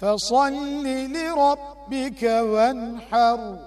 فصل لربك وانحر.